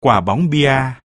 quả bóng bia.